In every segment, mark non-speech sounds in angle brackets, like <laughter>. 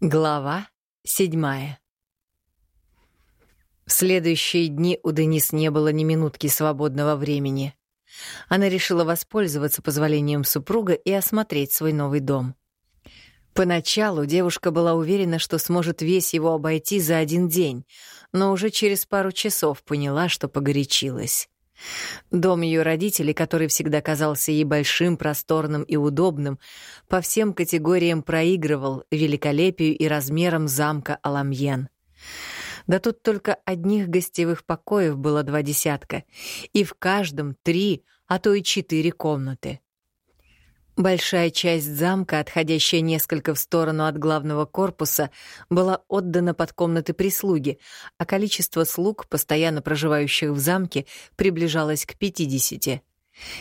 Глава седьмая В следующие дни у Денис не было ни минутки свободного времени. Она решила воспользоваться позволением супруга и осмотреть свой новый дом. Поначалу девушка была уверена, что сможет весь его обойти за один день, но уже через пару часов поняла, что погорячилась. Дом ее родителей, который всегда казался ей большим, просторным и удобным, по всем категориям проигрывал великолепию и размерам замка Аламьен. Да тут только одних гостевых покоев было два десятка, и в каждом три, а то и четыре комнаты. Большая часть замка, отходящая несколько в сторону от главного корпуса, была отдана под комнаты прислуги, а количество слуг, постоянно проживающих в замке, приближалось к 50.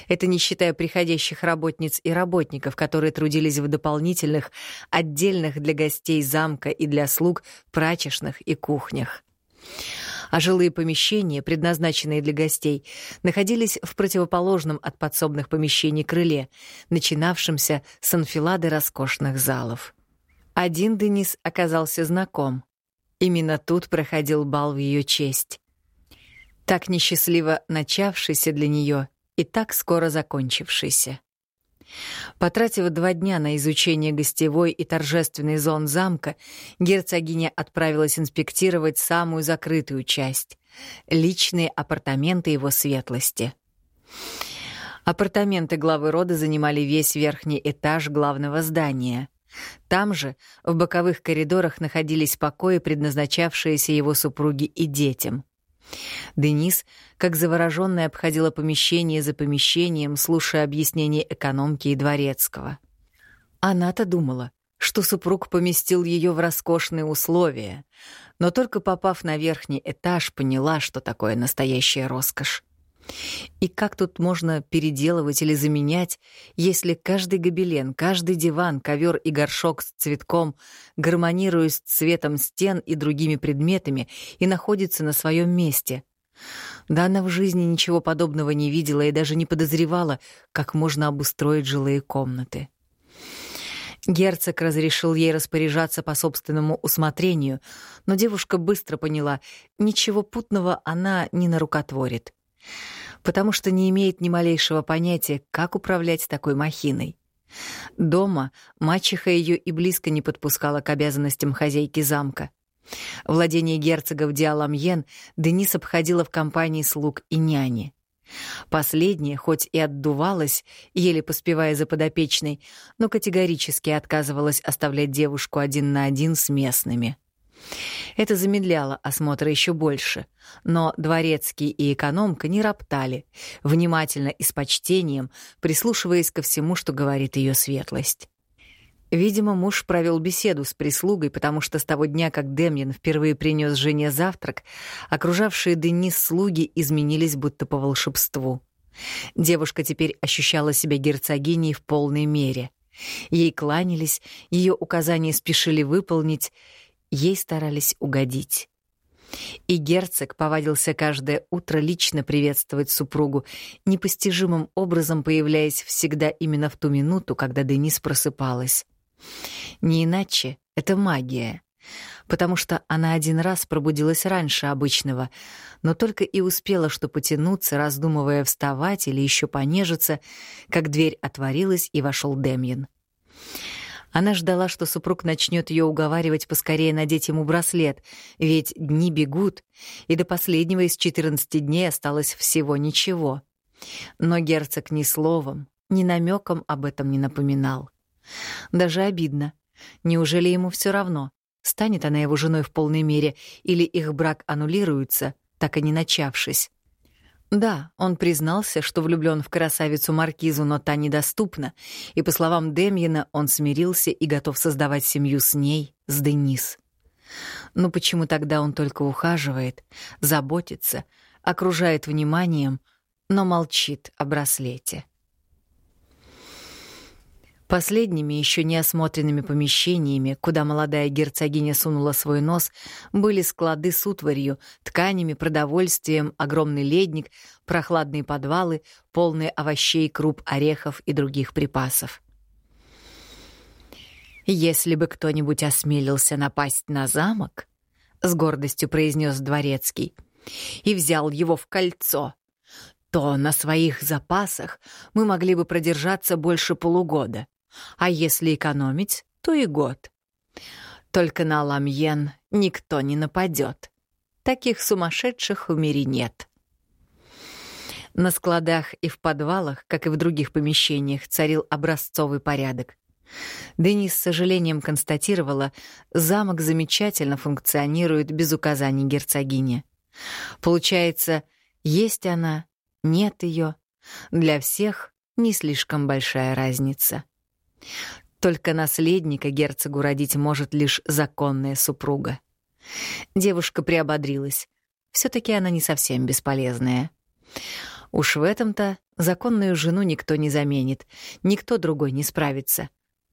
Это не считая приходящих работниц и работников, которые трудились в дополнительных, отдельных для гостей замка и для слуг прачечных и кухнях а жилые помещения, предназначенные для гостей, находились в противоположном от подсобных помещений крыле, начинавшемся с анфилады роскошных залов. Один Денис оказался знаком. Именно тут проходил бал в ее честь. Так несчастливо начавшийся для нее и так скоро закончившийся. Потратив два дня на изучение гостевой и торжественной зон замка, герцогиня отправилась инспектировать самую закрытую часть — личные апартаменты его светлости. Апартаменты главы рода занимали весь верхний этаж главного здания. Там же, в боковых коридорах, находились покои, предназначавшиеся его супруге и детям. Денис, как заворожённая, обходила помещение за помещением, слушая объяснения экономки и дворецкого. Она-то думала, что супруг поместил её в роскошные условия, но только попав на верхний этаж, поняла, что такое настоящая роскошь. И как тут можно переделывать или заменять, если каждый гобелен, каждый диван, ковер и горшок с цветком гармонируют с цветом стен и другими предметами и находится на своем месте? Да она в жизни ничего подобного не видела и даже не подозревала, как можно обустроить жилые комнаты. Герцог разрешил ей распоряжаться по собственному усмотрению, но девушка быстро поняла, ничего путного она не нарукотворит потому что не имеет ни малейшего понятия, как управлять такой махиной. Дома мачеха ее и близко не подпускала к обязанностям хозяйки замка. Владение герцогов Диаламьен Денис обходила в компании слуг и няни. Последняя, хоть и отдувалась, еле поспевая за подопечной, но категорически отказывалась оставлять девушку один на один с местными. Это замедляло осмотр еще больше, но дворецкий и экономка не роптали, внимательно и с почтением прислушиваясь ко всему, что говорит ее светлость. Видимо, муж провел беседу с прислугой, потому что с того дня, как Демьян впервые принес жене завтрак, окружавшие Денис слуги изменились будто по волшебству. Девушка теперь ощущала себя герцогиней в полной мере. Ей кланялись, ее указания спешили выполнить, ей старались угодить. И герцог повадился каждое утро лично приветствовать супругу, непостижимым образом появляясь всегда именно в ту минуту, когда Денис просыпалась. Не иначе это магия, потому что она один раз пробудилась раньше обычного, но только и успела что потянуться, раздумывая вставать или еще понежиться, как дверь отворилась и вошел Демьян. Она ждала, что супруг начнет ее уговаривать поскорее надеть ему браслет, ведь дни бегут, и до последнего из 14 дней осталось всего ничего. Но герцог ни словом, ни намеком об этом не напоминал. Даже обидно. Неужели ему все равно, станет она его женой в полной мере или их брак аннулируется, так и не начавшись? Да, он признался, что влюблен в красавицу Маркизу, но та недоступна, и, по словам Демьена, он смирился и готов создавать семью с ней, с Денис. Но почему тогда он только ухаживает, заботится, окружает вниманием, но молчит о браслете? Последними, еще не осмотренными помещениями, куда молодая герцогиня сунула свой нос, были склады с утварью, тканями, продовольствием, огромный ледник, прохладные подвалы, полные овощей, круп, орехов и других припасов. Если бы кто-нибудь осмелился напасть на замок, с гордостью произнес дворецкий, и взял его в кольцо, то на своих запасах мы могли бы продержаться больше полугода, а если экономить, то и год. Только на Ламьен никто не нападет. Таких сумасшедших в мире нет. На складах и в подвалах, как и в других помещениях, царил образцовый порядок. Денис с сожалением констатировала, замок замечательно функционирует без указаний герцогини. Получается, есть она, нет ее. Для всех не слишком большая разница. Только наследника герцогу родить может лишь законная супруга. Девушка приободрилась. все таки она не совсем бесполезная. Уж в этом-то законную жену никто не заменит, никто другой не справится.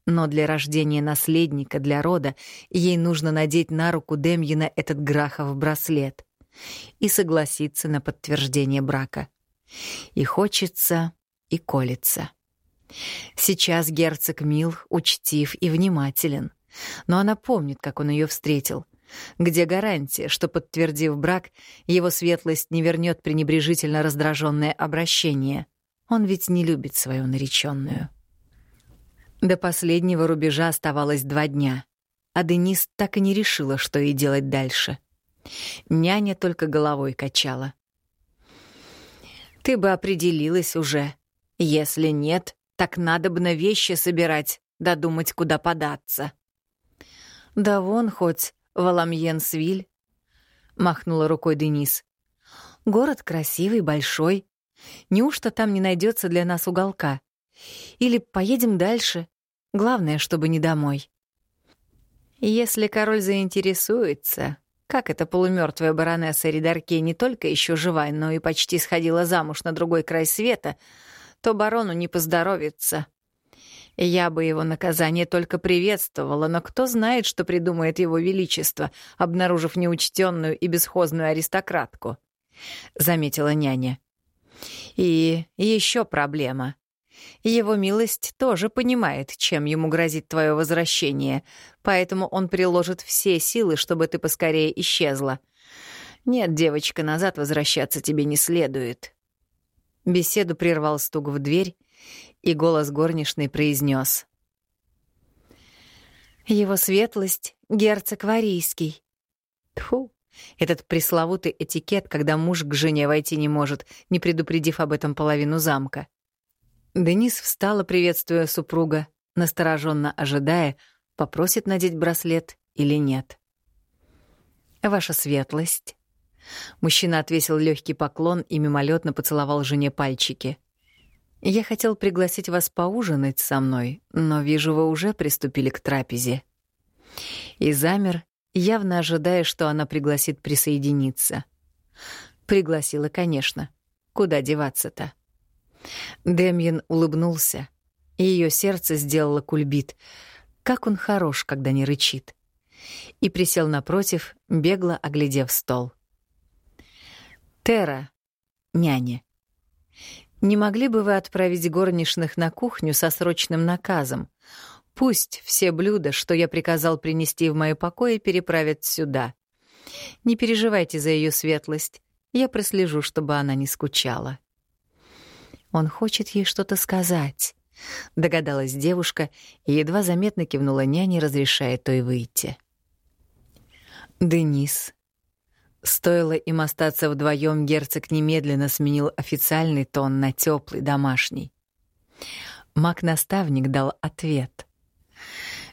Но для рождения наследника, для рода, ей нужно надеть на руку Демьина этот Грахов браслет и согласиться на подтверждение брака. И хочется, и колется. Сейчас герцог мил, учтив и внимателен. Но она помнит, как он ее встретил. Где гарантия, что, подтвердив брак, его светлость не вернет пренебрежительно раздраженное обращение? Он ведь не любит свою нареченную. До последнего рубежа оставалось два дня, а Денис так и не решила, что ей делать дальше. Няня только головой качала. «Ты бы определилась уже. Если нет, так надо бы на вещи собирать, додумать, куда податься». «Да вон хоть Валамьен-Свиль», — махнула рукой Денис. «Город красивый, большой. Неужто там не найдется для нас уголка? Или поедем дальше? Главное, чтобы не домой». «Если король заинтересуется, как эта полумертвая баронесса Ридарке не только еще жива, но и почти сходила замуж на другой край света, то барону не поздоровится», я бы его наказание только приветствовала, но кто знает, что придумает его величество, обнаружив неучтенную и бесхозную аристократку, — заметила няня. И еще проблема. Его милость тоже понимает, чем ему грозит твое возвращение, поэтому он приложит все силы, чтобы ты поскорее исчезла. Нет, девочка, назад возвращаться тебе не следует. Беседу прервал стук в дверь, и голос горничной произнес: «Его светлость — герцог Варийский». Тьфу, этот пресловутый этикет, когда муж к жене войти не может, не предупредив об этом половину замка. Денис встала, приветствуя супруга, настороженно ожидая, попросит надеть браслет или нет. «Ваша светлость». Мужчина отвесил легкий поклон и мимолетно поцеловал жене пальчики — я хотел пригласить вас поужинать со мной, но вижу, вы уже приступили к трапезе. И замер, явно ожидая, что она пригласит присоединиться. Пригласила, конечно. Куда деваться-то? Демьян улыбнулся, и ее сердце сделало кульбит. Как он хорош, когда не рычит. И присел напротив, бегло оглядев стол. «Тера, няня, не могли бы вы отправить горничных на кухню со срочным наказом? Пусть все блюда, что я приказал принести в мои покои, переправят сюда. Не переживайте за ее светлость. Я прослежу, чтобы она не скучала. Он хочет ей что-то сказать, догадалась девушка и едва заметно кивнула няне, разрешая той выйти. Денис, Стоило им остаться вдвоем, герцог немедленно сменил официальный тон на теплый, домашний. Маг-наставник дал ответ.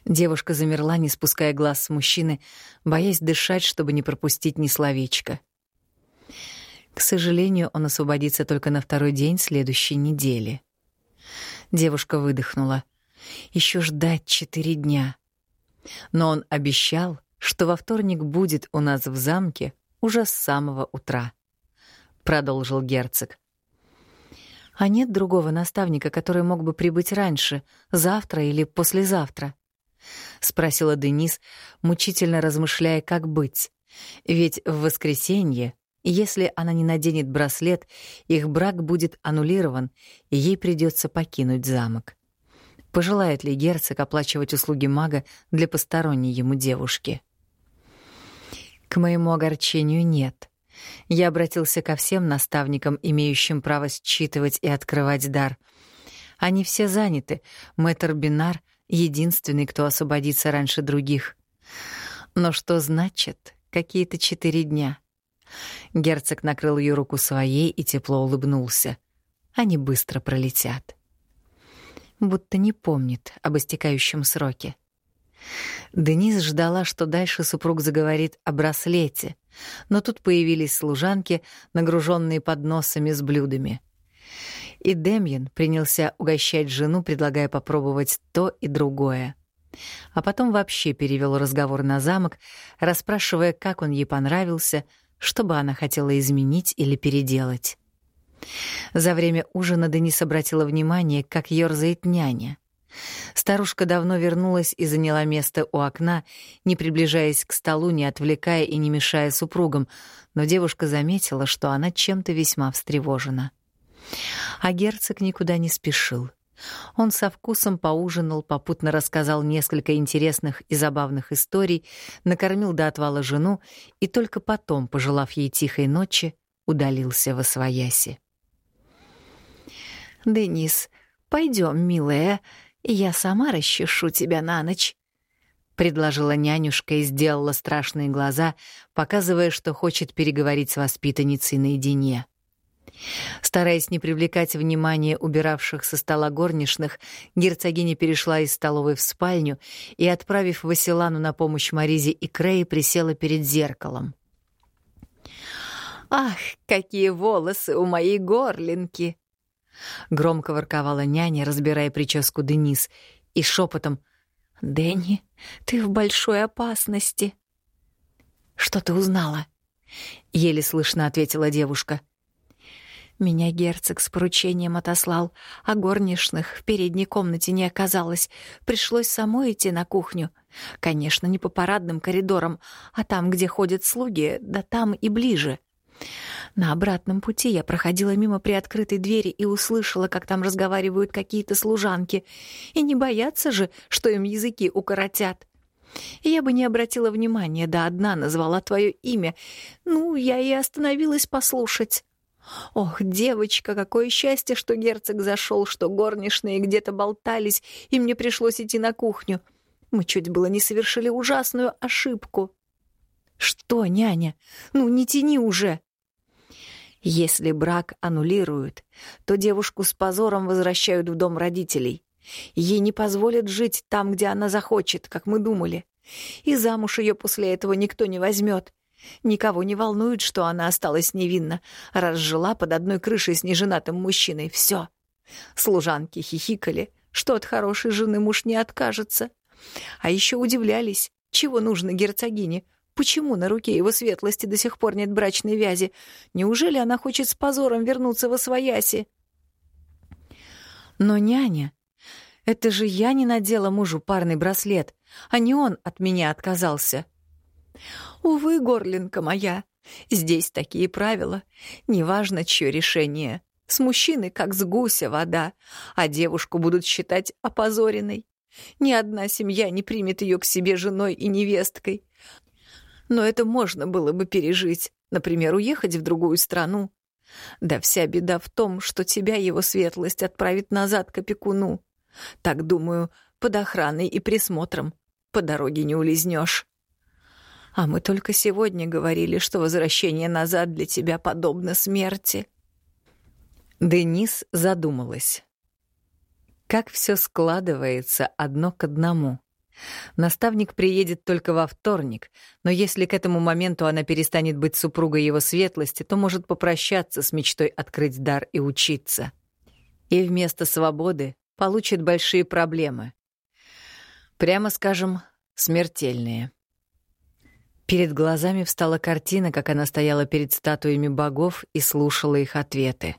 Девушка замерла, не спуская глаз с мужчины, боясь дышать, чтобы не пропустить ни словечка. К сожалению, он освободится только на второй день следующей недели. Девушка выдохнула. Еще ждать четыре дня. Но он обещал, что во вторник будет у нас в замке уже с самого утра», — продолжил герцог. «А нет другого наставника, который мог бы прибыть раньше, завтра или послезавтра?» — спросила Денис, мучительно размышляя, как быть. Ведь в воскресенье, если она не наденет браслет, их брак будет аннулирован, и ей придется покинуть замок. Пожелает ли герцог оплачивать услуги мага для посторонней ему девушки? К моему огорчению нет. Я обратился ко всем наставникам, имеющим право считывать и открывать дар. Они все заняты. Мэтр Бинар — единственный, кто освободится раньше других. Но что значит какие-то четыре дня? Герцог накрыл ее руку своей и тепло улыбнулся. Они быстро пролетят. Будто не помнит об истекающем сроке. Денис ждала, что дальше супруг заговорит о браслете, но тут появились служанки, нагруженные подносами с блюдами. И Демьян принялся угощать жену, предлагая попробовать то и другое. А потом вообще перевел разговор на замок, расспрашивая, как он ей понравился, что бы она хотела изменить или переделать. За время ужина Денис обратила внимание, как ёрзает няня. Старушка давно вернулась и заняла место у окна, не приближаясь к столу, не отвлекая и не мешая супругам, но девушка заметила, что она чем-то весьма встревожена. А герцог никуда не спешил. Он со вкусом поужинал, попутно рассказал несколько интересных и забавных историй, накормил до отвала жену и только потом, пожелав ей тихой ночи, удалился во свояси. «Денис, пойдем, милая, я сама расчешу тебя на ночь», — предложила нянюшка и сделала страшные глаза, показывая, что хочет переговорить с воспитанницей наедине. Стараясь не привлекать внимания убиравших со стола горничных, герцогиня перешла из столовой в спальню и, отправив Василану на помощь Маризе и Крее, присела перед зеркалом. «Ах, какие волосы у моей горлинки!» Громко ворковала няня, разбирая прическу Денис, и шепотом «Дэнни, ты в большой опасности». «Что ты узнала?» — еле слышно ответила девушка. Меня герцог с поручением отослал, а горничных в передней комнате не оказалось. Пришлось самой идти на кухню. Конечно, не по парадным коридорам, а там, где ходят слуги, да там и ближе. На обратном пути я проходила мимо приоткрытой двери и услышала, как там разговаривают какие-то служанки. И не боятся же, что им языки укоротят. Я бы не обратила внимания, да одна назвала твое имя. Ну, я и остановилась послушать. Ох, девочка, какое счастье, что герцог зашел, что горничные где-то болтались, и мне пришлось идти на кухню. Мы чуть было не совершили ужасную ошибку. Что, няня? Ну, не тяни уже. Если брак аннулируют, то девушку с позором возвращают в дом родителей. Ей не позволят жить там, где она захочет, как мы думали. И замуж ее после этого никто не возьмет. Никого не волнует, что она осталась невинна, раз жила под одной крышей с неженатым мужчиной. Все. Служанки хихикали, что от хорошей жены муж не откажется. А еще удивлялись, чего нужно герцогине, почему на руке его светлости до сих пор нет брачной вязи. Неужели она хочет с позором вернуться во свояси? Но няня... Это же я не надела мужу парный браслет, а не он от меня отказался. Увы, горлинка моя, здесь такие правила. Неважно, чье решение. С мужчины, как с гуся, вода, а девушку будут считать опозоренной. Ни одна семья не примет ее к себе женой и невесткой. Но это можно было бы пережить, например, уехать в другую страну. Да вся беда в том, что тебя его светлость отправит назад к опекуну. Так, думаю, под охраной и присмотром. По дороге не улизнешь. А мы только сегодня говорили, что возвращение назад для тебя подобно смерти. Денис задумалась. Как все складывается одно к одному. Наставник приедет только во вторник, но если к этому моменту она перестанет быть супругой его светлости, то может попрощаться с мечтой открыть дар и учиться. И вместо свободы получит большие проблемы. Прямо скажем, смертельные. Перед глазами встала картина, как она стояла перед статуями богов и слушала их ответы.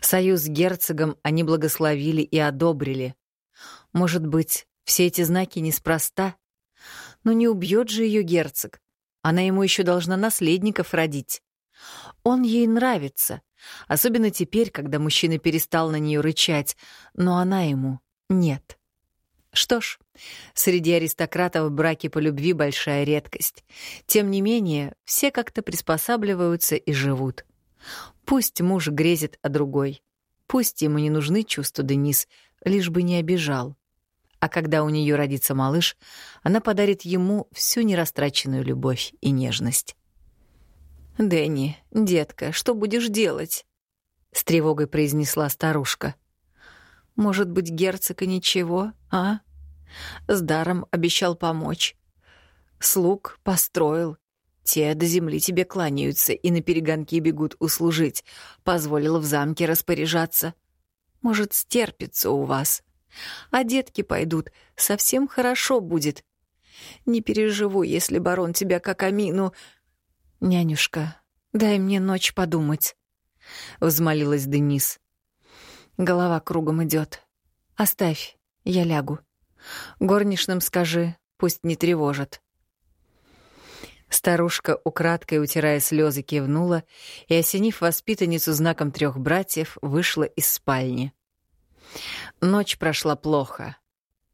Союз с герцогом они благословили и одобрили. Может быть, все эти знаки неспроста? Но не убьет же ее герцог. Она ему еще должна наследников родить. Он ей нравится, особенно теперь, когда мужчина перестал на нее рычать, но она ему нет. Что ж, среди аристократов браки по любви большая редкость. Тем не менее, все как-то приспосабливаются и живут. Пусть муж грезит о другой. Пусть ему не нужны чувства Денис, лишь бы не обижал. А когда у нее родится малыш, она подарит ему всю нерастраченную любовь и нежность. «Дэнни, детка, что будешь делать?» — с тревогой произнесла старушка. «Может быть, герцог и ничего, а? С даром обещал помочь. Слуг построил. Те до земли тебе кланяются и на перегонки бегут услужить. Позволил в замке распоряжаться. Может, стерпится у вас. А детки пойдут, совсем хорошо будет. Не переживу, если барон тебя как Амину «Нянюшка, дай мне ночь подумать», — взмолилась Денис. «Голова кругом идет. Оставь, я лягу. Горничным скажи, пусть не тревожат». Старушка, украдкой утирая слезы, кивнула и, осенив воспитанницу знаком трех братьев, вышла из спальни. Ночь прошла плохо.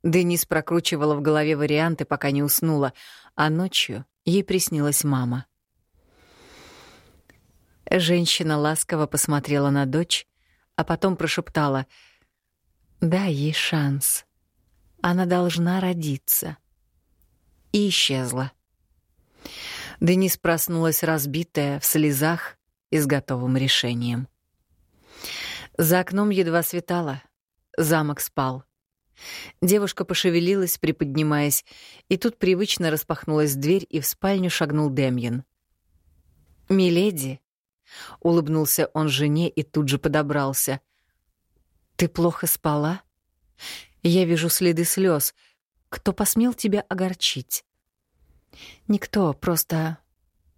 Денис прокручивала в голове варианты, пока не уснула, а ночью ей приснилась мама. Женщина ласково посмотрела на дочь, а потом прошептала «Дай ей шанс. Она должна родиться». И исчезла. Денис проснулась разбитая, в слезах и с готовым решением. За окном едва светало. Замок спал. Девушка пошевелилась, приподнимаясь, и тут привычно распахнулась дверь, и в спальню шагнул Демьян. «Миледи», Улыбнулся он жене и тут же подобрался. «Ты плохо спала? Я вижу следы слез. Кто посмел тебя огорчить?» «Никто, просто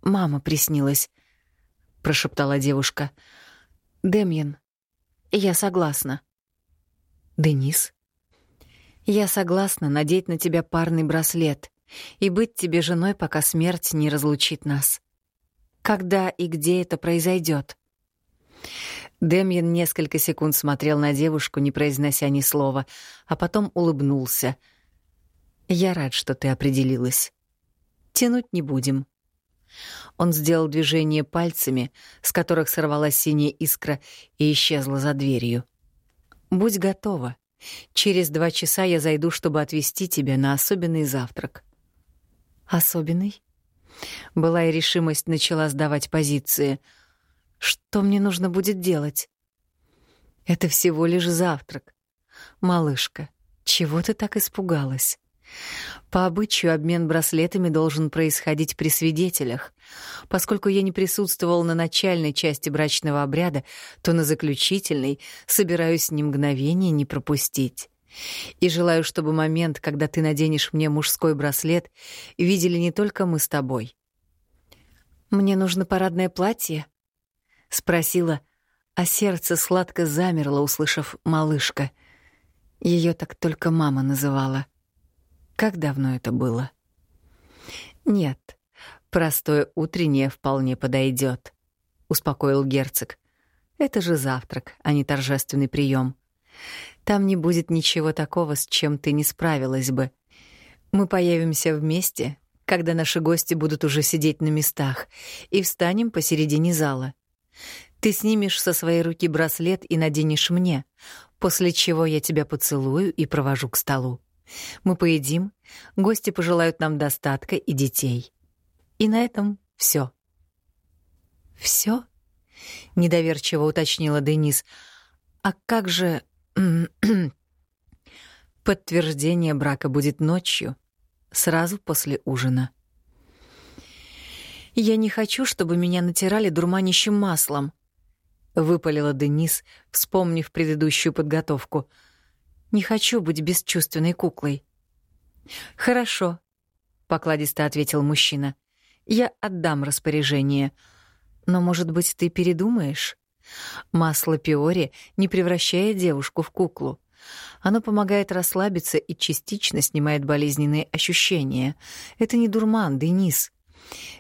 мама приснилась», — прошептала девушка. «Демьян, я согласна». «Денис?» «Я согласна надеть на тебя парный браслет и быть тебе женой, пока смерть не разлучит нас». Когда и где это произойдет? Демьян несколько секунд смотрел на девушку, не произнося ни слова, а потом улыбнулся. «Я рад, что ты определилась. Тянуть не будем». Он сделал движение пальцами, с которых сорвалась синяя искра и исчезла за дверью. «Будь готова. Через два часа я зайду, чтобы отвезти тебя на особенный завтрак». «Особенный?» Была и решимость начала сдавать позиции. Что мне нужно будет делать? Это всего лишь завтрак. Малышка, чего ты так испугалась? По обычаю обмен браслетами должен происходить при свидетелях. Поскольку я не присутствовал на начальной части брачного обряда, то на заключительной собираюсь ни мгновения не пропустить. И желаю, чтобы момент, когда ты наденешь мне мужской браслет, видели не только мы с тобой. «Мне нужно парадное платье?» — спросила, а сердце сладко замерло, услышав «малышка». Ее так только мама называла. Как давно это было? «Нет, простое утреннее вполне подойдет, успокоил герцог. «Это же завтрак, а не торжественный прием. Там не будет ничего такого, с чем ты не справилась бы. Мы появимся вместе, когда наши гости будут уже сидеть на местах, и встанем посередине зала. Ты снимешь со своей руки браслет и наденешь мне, после чего я тебя поцелую и провожу к столу. Мы поедим, гости пожелают нам достатка и детей. И на этом все. Все? недоверчиво уточнила Денис. А как же <clears throat> Подтверждение брака будет ночью, сразу после ужина. «Я не хочу, чтобы меня натирали дурманящим маслом», — выпалила Денис, вспомнив предыдущую подготовку. «Не хочу быть бесчувственной куклой». «Хорошо», — покладисто ответил мужчина. «Я отдам распоряжение. Но, может быть, ты передумаешь?» Масло пиори не превращает девушку в куклу. Оно помогает расслабиться и частично снимает болезненные ощущения. Это не дурман, Денис.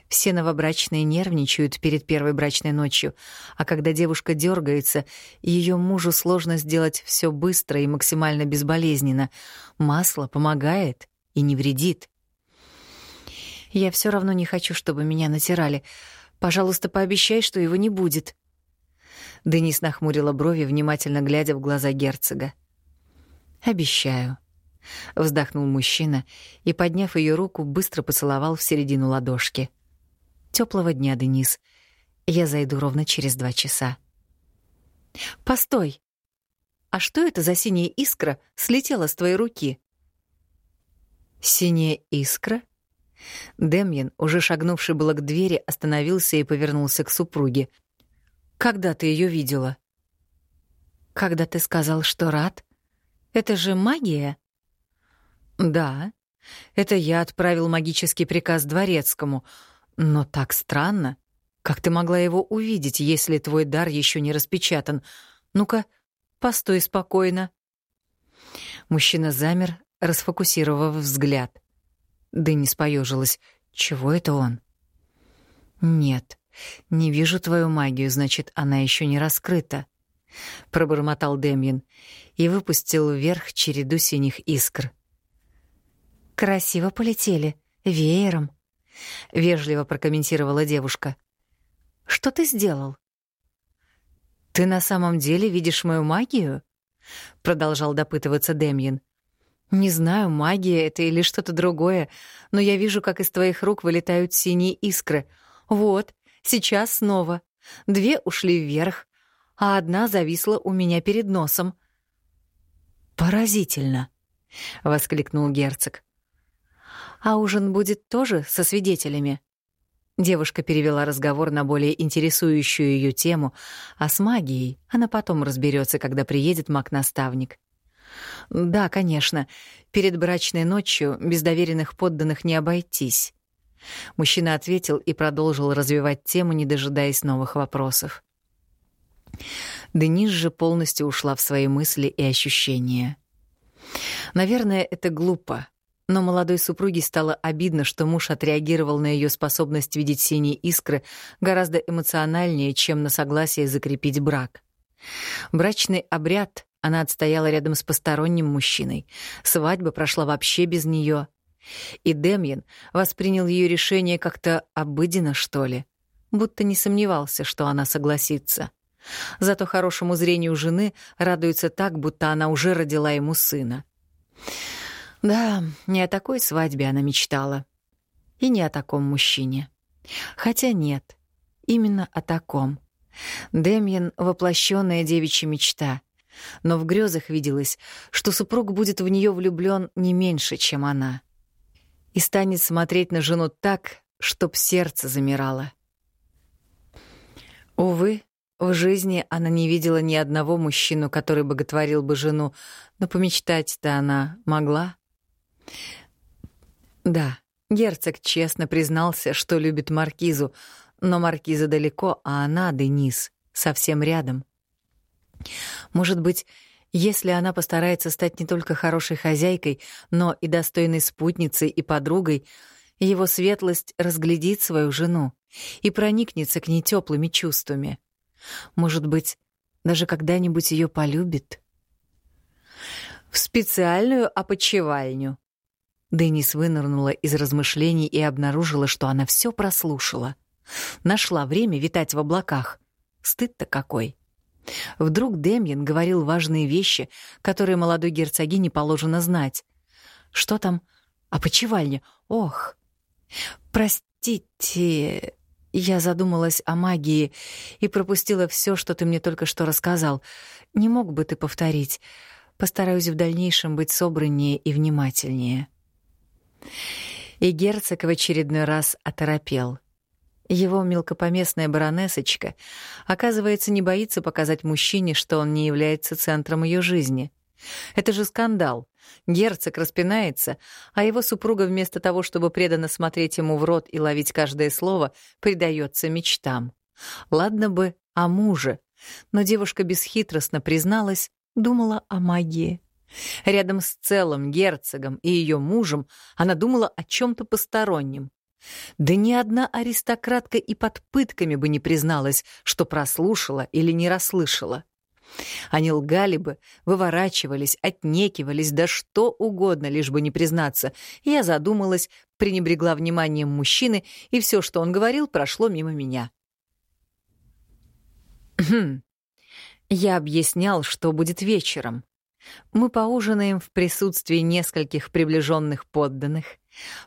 Все новобрачные нервничают перед первой брачной ночью, а когда девушка дергается, ее мужу сложно сделать все быстро и максимально безболезненно. Масло помогает и не вредит. Я все равно не хочу, чтобы меня натирали. Пожалуйста, пообещай, что его не будет. Денис нахмурила брови, внимательно глядя в глаза герцога. Обещаю. Вздохнул мужчина и, подняв ее руку, быстро поцеловал в середину ладошки. Теплого дня, Денис. Я зайду ровно через два часа. Постой. А что это за синяя искра слетела с твоей руки? Синяя искра? Демьян, уже шагнувший было к двери, остановился и повернулся к супруге. Когда ты ее видела? Когда ты сказал, что рад? Это же магия? Да. Это я отправил магический приказ дворецкому, но так странно. Как ты могла его увидеть, если твой дар еще не распечатан? Ну-ка, постой спокойно. Мужчина замер, расфокусировав взгляд. Дэнни поежилась. Чего это он? Нет, не вижу твою магию, значит, она еще не раскрыта. Пробормотал Демьян и выпустил вверх череду синих искр. Красиво полетели, веером. — вежливо прокомментировала девушка. «Что ты сделал?» «Ты на самом деле видишь мою магию?» — продолжал допытываться Демьян. «Не знаю, магия это или что-то другое, но я вижу, как из твоих рук вылетают синие искры. Вот, сейчас снова. Две ушли вверх, а одна зависла у меня перед носом». «Поразительно!» — воскликнул герцог. А ужин будет тоже со свидетелями. Девушка перевела разговор на более интересующую ее тему, а с магией она потом разберется, когда приедет маг-наставник. Да, конечно, перед брачной ночью без доверенных подданных не обойтись. Мужчина ответил и продолжил развивать тему, не дожидаясь новых вопросов. Денис же полностью ушла в свои мысли и ощущения. Наверное, это глупо но молодой супруге стало обидно, что муж отреагировал на ее способность видеть синие искры гораздо эмоциональнее, чем на согласие закрепить брак. Брачный обряд она отстояла рядом с посторонним мужчиной. Свадьба прошла вообще без нее. И Демьян воспринял ее решение как-то обыденно, что ли, будто не сомневался, что она согласится. Зато хорошему зрению жены радуется так, будто она уже родила ему сына. Да, не о такой свадьбе она мечтала. И не о таком мужчине. Хотя нет, именно о таком. Демьян — воплощенная девичья мечта. Но в грезах виделось, что супруг будет в нее влюблен не меньше, чем она. И станет смотреть на жену так, чтоб сердце замирало. Увы, в жизни она не видела ни одного мужчину, который боготворил бы жену, но помечтать-то она могла. Да, герцог честно признался, что любит маркизу, но маркиза далеко, а она, Денис, совсем рядом. Может быть, если она постарается стать не только хорошей хозяйкой, но и достойной спутницей и подругой, его светлость разглядит свою жену и проникнется к ней теплыми чувствами. Может быть, даже когда-нибудь ее полюбит. В специальную опочивальню, Денис вынырнула из размышлений и обнаружила, что она все прослушала. Нашла время витать в облаках. Стыд-то какой. Вдруг Демьян говорил важные вещи, которые молодой герцогине положено знать. Что там? А почевальня? Ох! Простите, я задумалась о магии и пропустила все, что ты мне только что рассказал. Не мог бы ты повторить? Постараюсь в дальнейшем быть собраннее и внимательнее. И герцог в очередной раз оторопел. Его мелкопоместная баронесочка, оказывается, не боится показать мужчине, что он не является центром ее жизни. Это же скандал. Герцог распинается, а его супруга вместо того, чтобы преданно смотреть ему в рот и ловить каждое слово, предается мечтам. Ладно бы о муже, но девушка бесхитростно призналась, думала о магии. Рядом с целым герцогом и ее мужем она думала о чем-то постороннем. Да ни одна аристократка и под пытками бы не призналась, что прослушала или не расслышала. Они лгали бы, выворачивались, отнекивались, да что угодно, лишь бы не признаться. Я задумалась, пренебрегла вниманием мужчины, и все, что он говорил, прошло мимо меня. Хм. Я объяснял, что будет вечером. Мы поужинаем в присутствии нескольких приближенных подданных.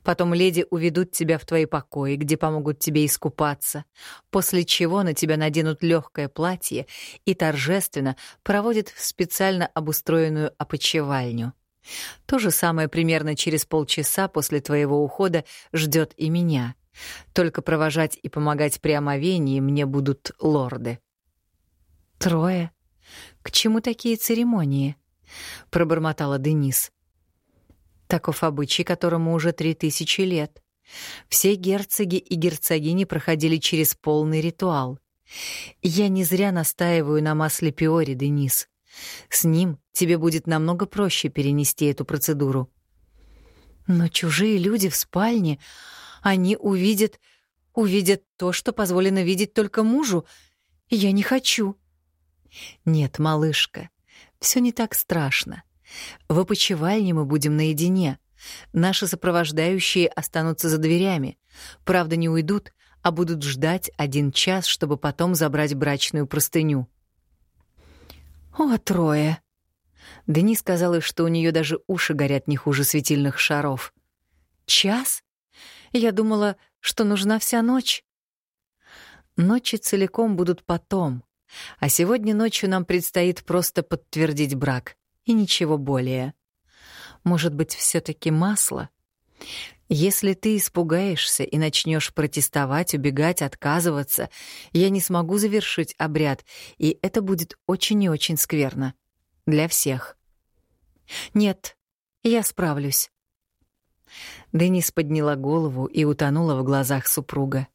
Потом леди уведут тебя в твои покои, где помогут тебе искупаться, после чего на тебя наденут легкое платье и торжественно проводят в специально обустроенную опочивальню. То же самое примерно через полчаса после твоего ухода ждет и меня. Только провожать и помогать при омовении мне будут лорды. Трое? К чему такие церемонии? Пробормотала Денис. Таков обычай, которому уже три тысячи лет. Все герцоги и герцогини проходили через полный ритуал. Я не зря настаиваю на масле пиори, Денис. С ним тебе будет намного проще перенести эту процедуру. Но чужие люди в спальне, они увидят, увидят то, что позволено видеть только мужу. Я не хочу. Нет, малышка, все не так страшно. В опочивальне мы будем наедине. Наши сопровождающие останутся за дверями. Правда, не уйдут, а будут ждать один час, чтобы потом забрать брачную простыню. О, трое. Дени сказала, что у нее даже уши горят не хуже светильных шаров. Час? Я думала, что нужна вся ночь. Ночи целиком будут потом, а сегодня ночью нам предстоит просто подтвердить брак и ничего более. Может быть, все таки масло? Если ты испугаешься и начнешь протестовать, убегать, отказываться, я не смогу завершить обряд, и это будет очень и очень скверно. Для всех. Нет, я справлюсь. Денис подняла голову и утонула в глазах супруга.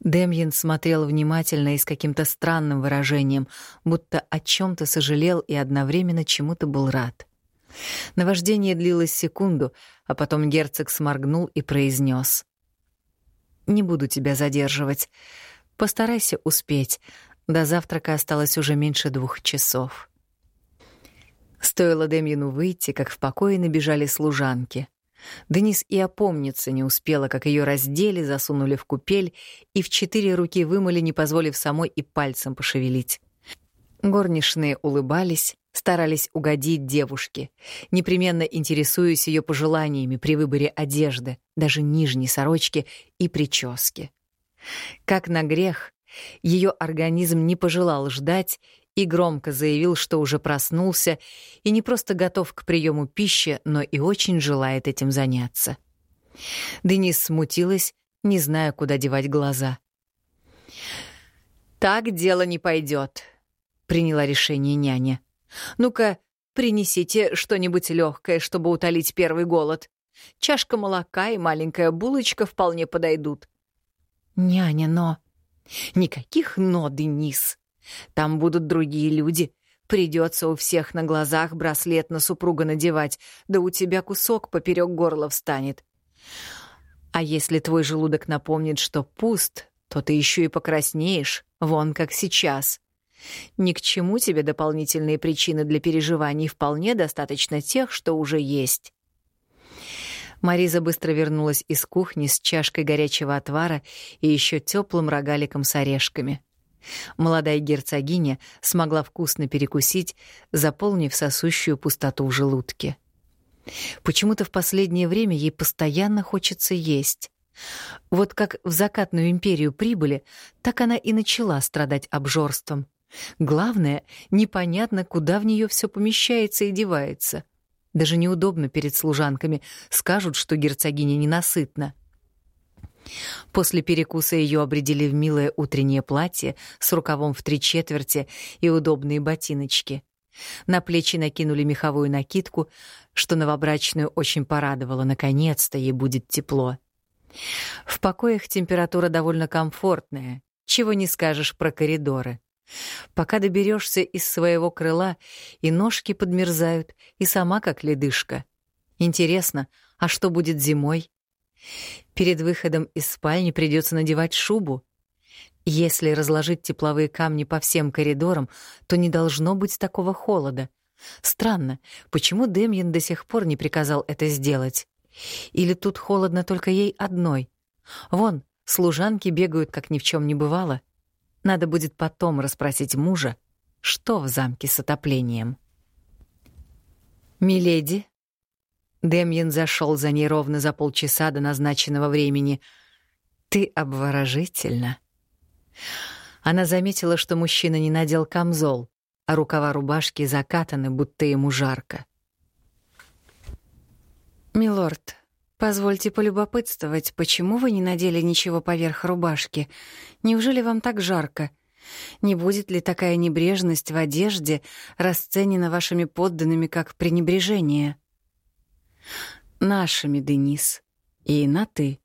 Демьян смотрел внимательно и с каким-то странным выражением, будто о чем то сожалел и одновременно чему-то был рад. Наваждение длилось секунду, а потом герцог сморгнул и произнес: «Не буду тебя задерживать. Постарайся успеть. До завтрака осталось уже меньше двух часов». Стоило Демьяну выйти, как в покое набежали служанки. Денис и опомниться не успела, как ее раздели, засунули в купель и в четыре руки вымыли, не позволив самой и пальцем пошевелить. Горничные улыбались, старались угодить девушке, непременно интересуясь ее пожеланиями при выборе одежды, даже нижней сорочки и прически. Как на грех, ее организм не пожелал ждать и громко заявил, что уже проснулся и не просто готов к приему пищи, но и очень желает этим заняться. Денис смутилась, не зная, куда девать глаза. «Так дело не пойдет», — приняла решение няня. «Ну-ка, принесите что-нибудь легкое, чтобы утолить первый голод. Чашка молока и маленькая булочка вполне подойдут». «Няня, но...» «Никаких «но», Денис», там будут другие люди. Придется у всех на глазах браслет на супруга надевать, да у тебя кусок поперек горла встанет. А если твой желудок напомнит, что пуст, то ты еще и покраснеешь, вон как сейчас. Ни к чему тебе дополнительные причины для переживаний, вполне достаточно тех, что уже есть. Мариза быстро вернулась из кухни с чашкой горячего отвара и еще теплым рогаликом с орешками. Молодая герцогиня смогла вкусно перекусить, заполнив сосущую пустоту в желудке. Почему-то в последнее время ей постоянно хочется есть. Вот как в закатную империю прибыли, так она и начала страдать обжорством. Главное, непонятно, куда в нее все помещается и девается. Даже неудобно перед служанками, скажут, что герцогиня ненасытна. После перекуса ее обредили в милое утреннее платье с рукавом в три четверти и удобные ботиночки. На плечи накинули меховую накидку, что новобрачную очень порадовало. Наконец-то ей будет тепло. В покоях температура довольно комфортная, чего не скажешь про коридоры. Пока доберешься из своего крыла, и ножки подмерзают, и сама как ледышка. Интересно, а что будет зимой? Перед выходом из спальни придется надевать шубу. Если разложить тепловые камни по всем коридорам, то не должно быть такого холода. Странно, почему Демьян до сих пор не приказал это сделать? Или тут холодно только ей одной? Вон, служанки бегают, как ни в чем не бывало. Надо будет потом расспросить мужа, что в замке с отоплением. «Миледи?» Демьян зашел за ней ровно за полчаса до назначенного времени. «Ты обворожительна». Она заметила, что мужчина не надел камзол, а рукава рубашки закатаны, будто ему жарко. «Милорд, позвольте полюбопытствовать, почему вы не надели ничего поверх рубашки? Неужели вам так жарко? Не будет ли такая небрежность в одежде расценена вашими подданными как пренебрежение?» «Нашими, Денис. И на «ты».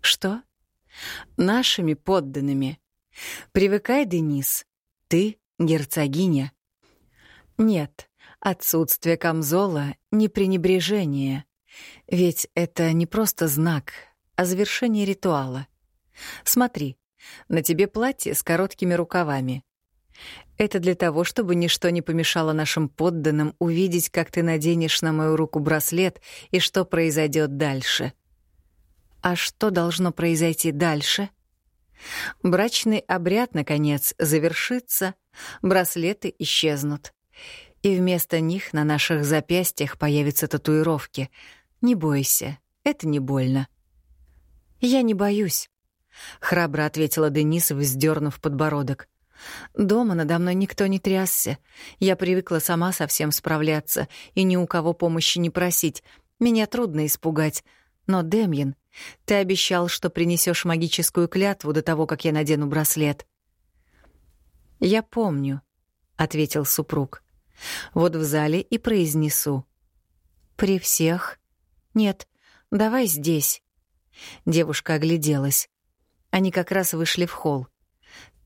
«Что?» «Нашими подданными. Привыкай, Денис. Ты — герцогиня». «Нет, отсутствие камзола — не пренебрежение. Ведь это не просто знак, а завершение ритуала. Смотри, на тебе платье с короткими рукавами. Это для того, чтобы ничто не помешало нашим подданным увидеть, как ты наденешь на мою руку браслет и что произойдет дальше. А что должно произойти дальше? Брачный обряд, наконец, завершится, браслеты исчезнут. И вместо них на наших запястьях появятся татуировки. Не бойся, это не больно. Я не боюсь. — храбро ответила Денис, вздернув подбородок. «Дома надо мной никто не трясся. Я привыкла сама со всем справляться и ни у кого помощи не просить. Меня трудно испугать. Но, Демьян, ты обещал, что принесешь магическую клятву до того, как я надену браслет». «Я помню», — ответил супруг. «Вот в зале и произнесу». «При всех?» «Нет, давай здесь». Девушка огляделась. Они как раз вышли в холл.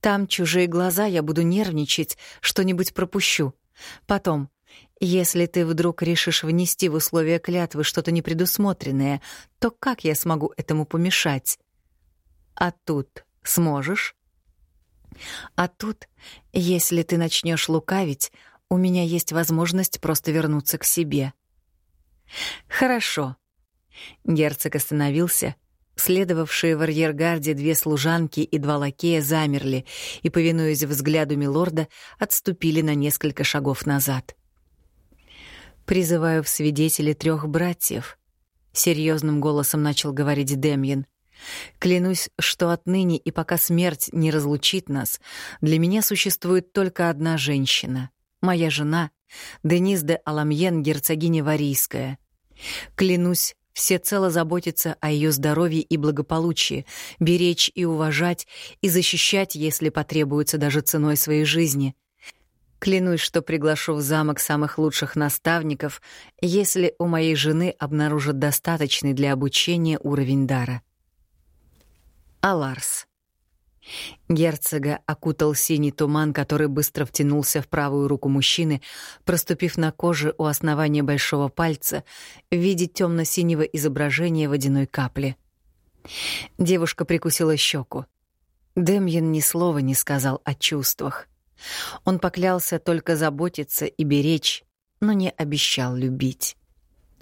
Там чужие глаза, я буду нервничать, что-нибудь пропущу. Потом, если ты вдруг решишь внести в условия клятвы что-то непредусмотренное, то как я смогу этому помешать? А тут сможешь? А тут, если ты начнешь лукавить, у меня есть возможность просто вернуться к себе. Хорошо. Герцог остановился, Следовавшие в арьергарде две служанки и два лакея замерли и, повинуясь взгляду милорда, отступили на несколько шагов назад. «Призываю в свидетели трех братьев», — серьезным голосом начал говорить Демьян. «Клянусь, что отныне и пока смерть не разлучит нас, для меня существует только одна женщина — моя жена, Денис де Аламьен, герцогиня Варийская. Клянусь всецело заботиться о ее здоровье и благополучии, беречь и уважать, и защищать, если потребуется, даже ценой своей жизни. Клянусь, что приглашу в замок самых лучших наставников, если у моей жены обнаружат достаточный для обучения уровень дара. Аларс. Герцога окутал синий туман, который быстро втянулся в правую руку мужчины, проступив на коже у основания большого пальца в виде темно-синего изображения водяной капли. Девушка прикусила щеку. Демьян ни слова не сказал о чувствах. Он поклялся только заботиться и беречь, но не обещал любить.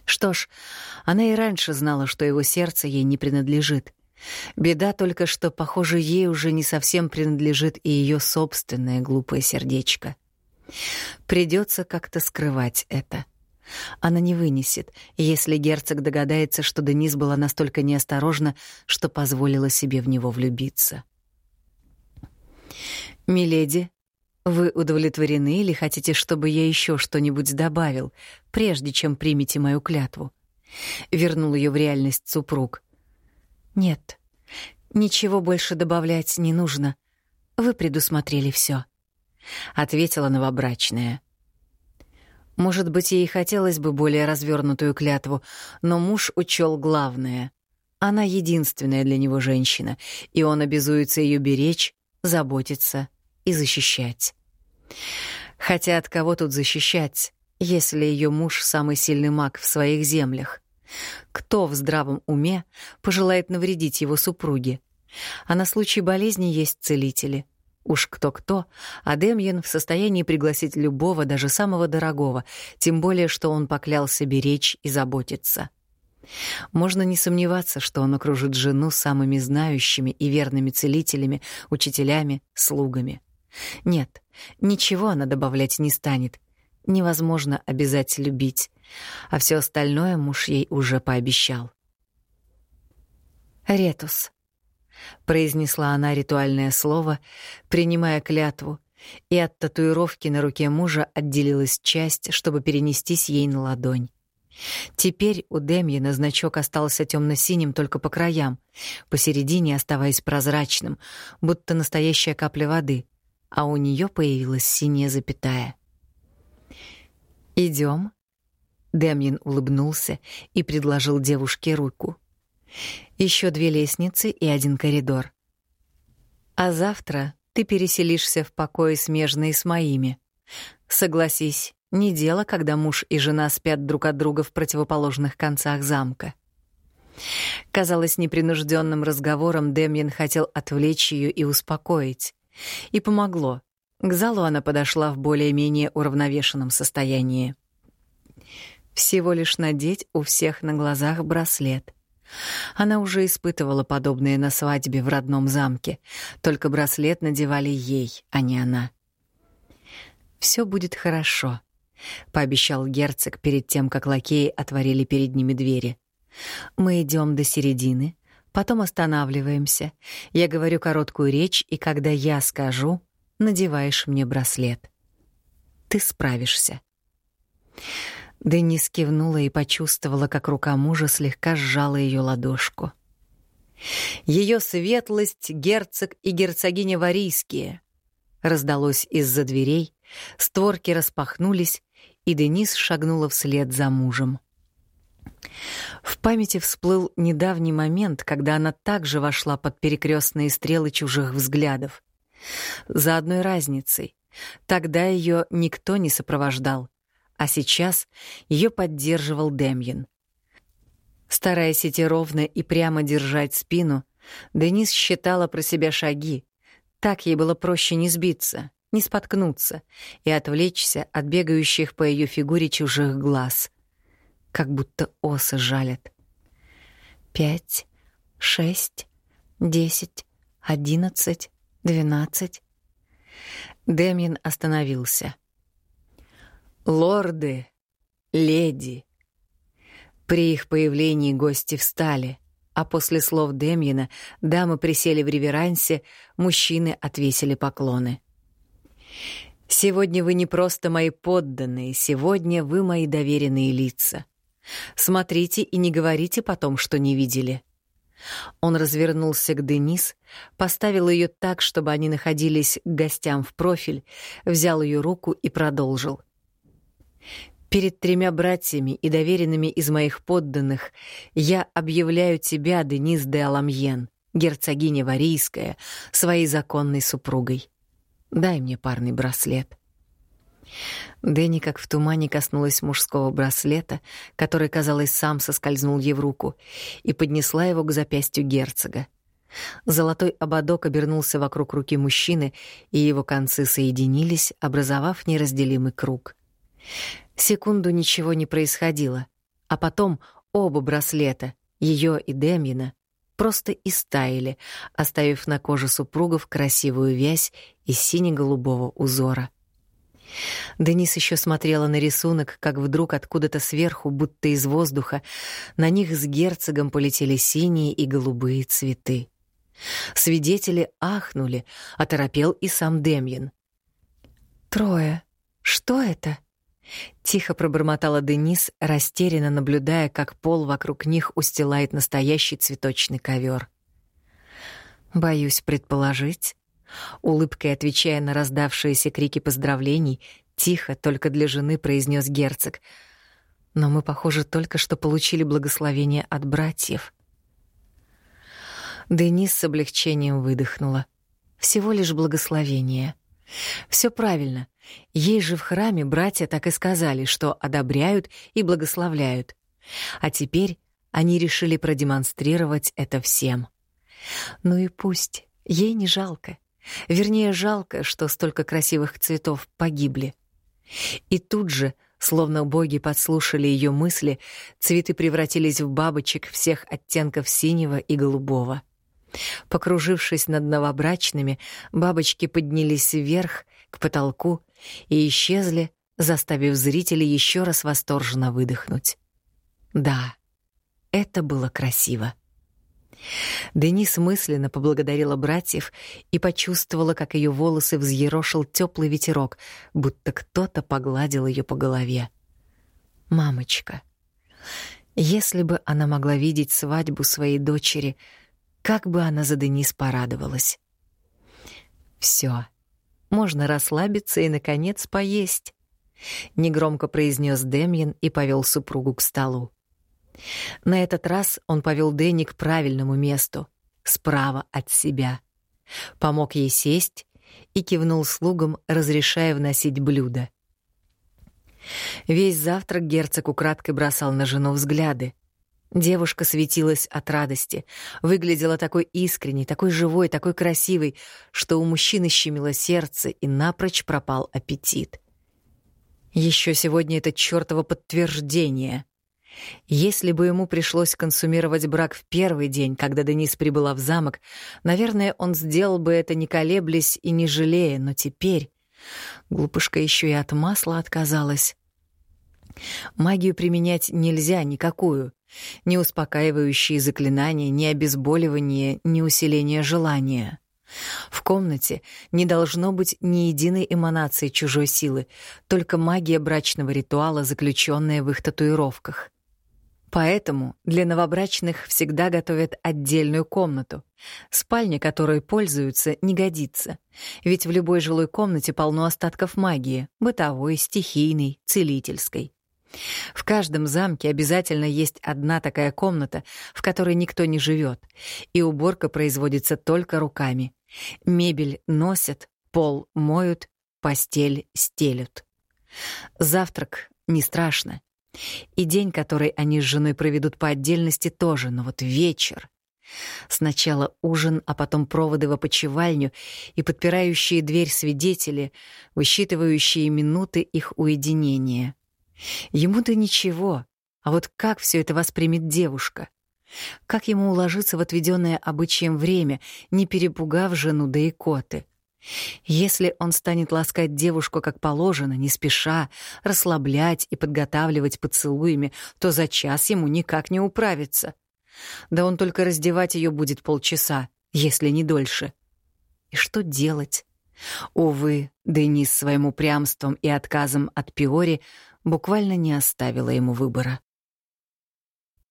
Что ж, она и раньше знала, что его сердце ей не принадлежит. Беда только, что, похоже, ей уже не совсем принадлежит и ее собственное глупое сердечко. Придется как-то скрывать это. Она не вынесет, если герцог догадается, что Денис была настолько неосторожна, что позволила себе в него влюбиться. «Миледи, вы удовлетворены или хотите, чтобы я еще что-нибудь добавил, прежде чем примете мою клятву?» Вернул ее в реальность супруг. Нет, ничего больше добавлять не нужно. Вы предусмотрели все, ответила новобрачная. Может быть, ей хотелось бы более развернутую клятву, но муж учел главное. Она единственная для него женщина, и он обязуется ее беречь, заботиться и защищать. Хотя от кого тут защищать, если ее муж самый сильный маг в своих землях? Кто в здравом уме пожелает навредить его супруге? А на случай болезни есть целители. Уж кто-кто, а Демьян в состоянии пригласить любого, даже самого дорогого, тем более, что он поклялся беречь и заботиться. Можно не сомневаться, что он окружит жену самыми знающими и верными целителями, учителями, слугами. Нет, ничего она добавлять не станет. Невозможно обязать любить, а все остальное муж ей уже пообещал. «Ретус», — произнесла она ритуальное слово, принимая клятву, и от татуировки на руке мужа отделилась часть, чтобы перенестись ей на ладонь. Теперь у Демьена значок остался темно-синим только по краям, посередине оставаясь прозрачным, будто настоящая капля воды, а у нее появилась синяя запятая. Идем. Демьен улыбнулся и предложил девушке руку. Еще две лестницы и один коридор. А завтра ты переселишься в покои смежные с моими. Согласись, не дело, когда муж и жена спят друг от друга в противоположных концах замка. Казалось, непринужденным разговором Демьян хотел отвлечь ее и успокоить. И помогло. К залу она подошла в более-менее уравновешенном состоянии. Всего лишь надеть у всех на глазах браслет. Она уже испытывала подобное на свадьбе в родном замке, только браслет надевали ей, а не она. Все будет хорошо. — пообещал герцог перед тем, как лакеи отворили перед ними двери. «Мы идем до середины, потом останавливаемся. Я говорю короткую речь, и когда я скажу, надеваешь мне браслет. Ты справишься». Денис кивнула и почувствовала, как рука мужа слегка сжала ее ладошку. Ее светлость, герцог и герцогиня Варийские. Раздалось из-за дверей, створки распахнулись, и Денис шагнула вслед за мужем. В памяти всплыл недавний момент, когда она также вошла под перекрестные стрелы чужих взглядов. За одной разницей. Тогда ее никто не сопровождал, а сейчас ее поддерживал Демьян. Стараясь идти ровно и прямо держать спину, Денис считала про себя шаги. Так ей было проще не сбиться не споткнуться и отвлечься от бегающих по ее фигуре чужих глаз. Как будто осы жалят. Пять, шесть, десять, одиннадцать, двенадцать. Демьян остановился. «Лорды, леди!» При их появлении гости встали, а после слов Демьяна дамы присели в реверансе, мужчины отвесили поклоны. Сегодня вы не просто мои подданные, сегодня вы мои доверенные лица. Смотрите и не говорите потом, что не видели. Он развернулся к Денис, поставил ее так, чтобы они находились к гостям в профиль, взял ее руку и продолжил. Перед тремя братьями и доверенными из моих подданных я объявляю тебя, Денис де Аламьен, герцогиня Варийская, своей законной супругой. Дай мне парный браслет. Дэнни, как в тумане, коснулась мужского браслета, который, казалось, сам соскользнул ей в руку, и поднесла его к запястью герцога. Золотой ободок обернулся вокруг руки мужчины, и его концы соединились, образовав неразделимый круг. Секунду ничего не происходило, а потом оба браслета, ее и Демьина, просто истаяли, оставив на коже супругов красивую вязь из сине-голубого узора. Денис еще смотрела на рисунок, как вдруг откуда-то сверху, будто из воздуха, на них с герцогом полетели синие и голубые цветы. Свидетели ахнули, оторопел и сам Демьян. «Трое. Что это?» Тихо пробормотала Денис, растерянно наблюдая, как пол вокруг них устилает настоящий цветочный ковер. Боюсь предположить, улыбкой отвечая на раздавшиеся крики поздравлений, тихо, только для жены произнес герцог. Но мы, похоже, только что получили благословение от братьев. Денис с облегчением выдохнула. Всего лишь благословение — все правильно. Ей же в храме братья так и сказали, что одобряют и благословляют. А теперь они решили продемонстрировать это всем. Ну и пусть, ей не жалко. Вернее, жалко, что столько красивых цветов погибли. И тут же, словно боги подслушали ее мысли, цветы превратились в бабочек всех оттенков синего и голубого. Покружившись над новобрачными, бабочки поднялись вверх, к потолку, и исчезли, заставив зрителей еще раз восторженно выдохнуть. Да, это было красиво. Денис мысленно поблагодарила братьев и почувствовала, как ее волосы взъерошил теплый ветерок, будто кто-то погладил ее по голове. Мамочка. Если бы она могла видеть свадьбу своей дочери, как бы она за Денис порадовалась. Все, можно расслабиться и наконец поесть, негромко произнес Демьян и повел супругу к столу. На этот раз он повел Дэнни к правильному месту, справа от себя. Помог ей сесть и кивнул слугам, разрешая вносить блюда. Весь завтрак герцог украдкой бросал на жену взгляды. Девушка светилась от радости, выглядела такой искренней, такой живой, такой красивой, что у мужчины щемило сердце и напрочь пропал аппетит. Еще сегодня это чёртово подтверждение. Если бы ему пришлось консумировать брак в первый день, когда Денис прибыла в замок, наверное, он сделал бы это не колеблясь и не жалея, но теперь... Глупышка еще и от масла отказалась. Магию применять нельзя никакую. Ни успокаивающие заклинания, ни обезболивание, ни усиление желания. В комнате не должно быть ни единой эманации чужой силы, только магия брачного ритуала, заключенная в их татуировках. Поэтому для новобрачных всегда готовят отдельную комнату. Спальня, которой пользуются, не годится. Ведь в любой жилой комнате полно остатков магии — бытовой, стихийной, целительской. В каждом замке обязательно есть одна такая комната, в которой никто не живет, и уборка производится только руками. Мебель носят, пол моют, постель стелют. Завтрак не страшно. И день, который они с женой проведут по отдельности, тоже, но вот вечер. Сначала ужин, а потом проводы в опочивальню и подпирающие дверь свидетели, высчитывающие минуты их уединения. Ему-то ничего, а вот как все это воспримет девушка? Как ему уложиться в отведенное обычаем время, не перепугав жену да и коты? Если он станет ласкать девушку как положено, не спеша, расслаблять и подготавливать поцелуями, то за час ему никак не управиться. Да он только раздевать ее будет полчаса, если не дольше. И что делать? Увы, Денис своим упрямством и отказом от Пиори буквально не оставила ему выбора.